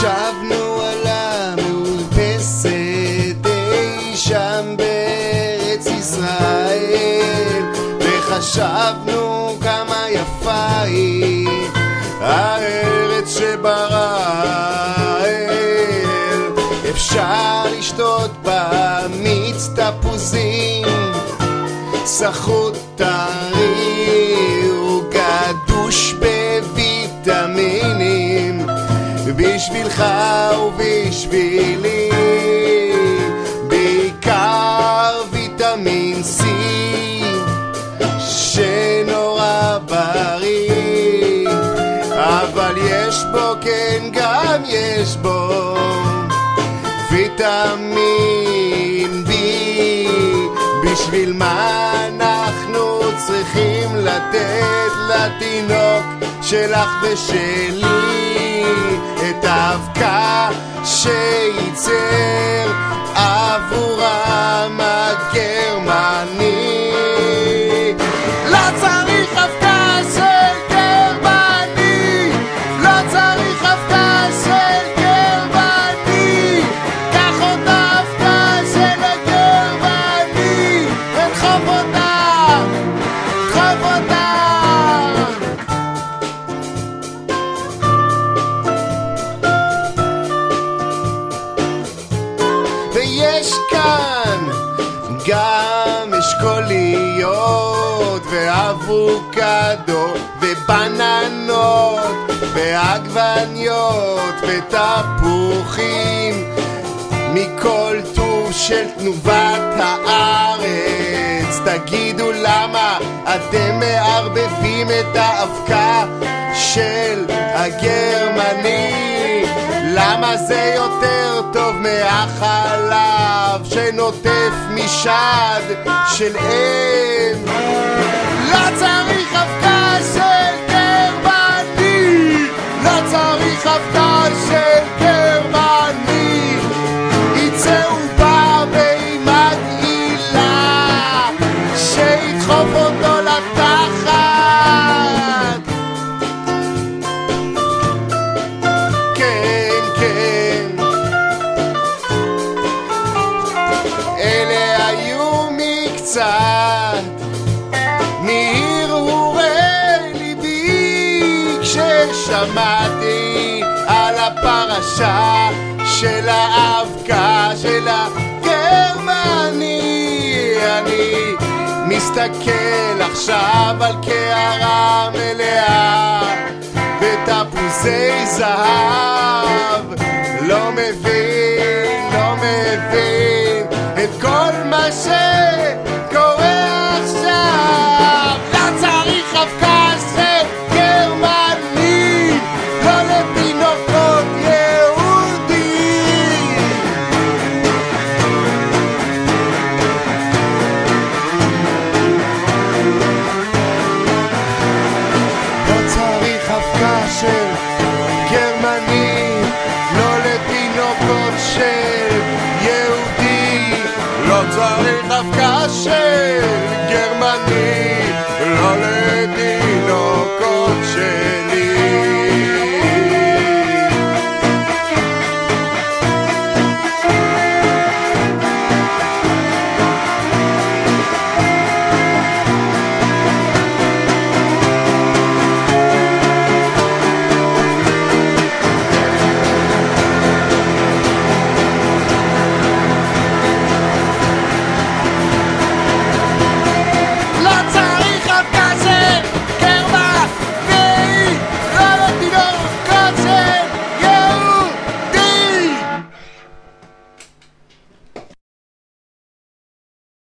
ישבנו על המודפסת אי שם בארץ ישראל וחשבנו כמה יפה היא הארץ שברא האל. אפשר לשתות בה מיץ תפוזים סחוט טרי בשבילך ובשבילי. בעיקר ויטמין C שנורא בריא. אבל יש בו, כן גם יש בו ויטמין B. בשביל מה אנחנו צריכים לתת לתינוק שלך ושלי האבקה שייצר ואבוקדו ובננות ועגבניות ותפוחים מכל טוב של תנובת הארץ. תגידו למה אתם מערבבים את האבקה של הגרמני למה זה יותר טוב מהחלב שנוטף משד של אם מקצת מהרהורי ליבי כששמעתי על הפרשה של האבקה של הגרמני. אני מסתכל עכשיו על קערה מלאה בתפוזי זהב Kassel, Germanie, Lolle, Dino, Kotze.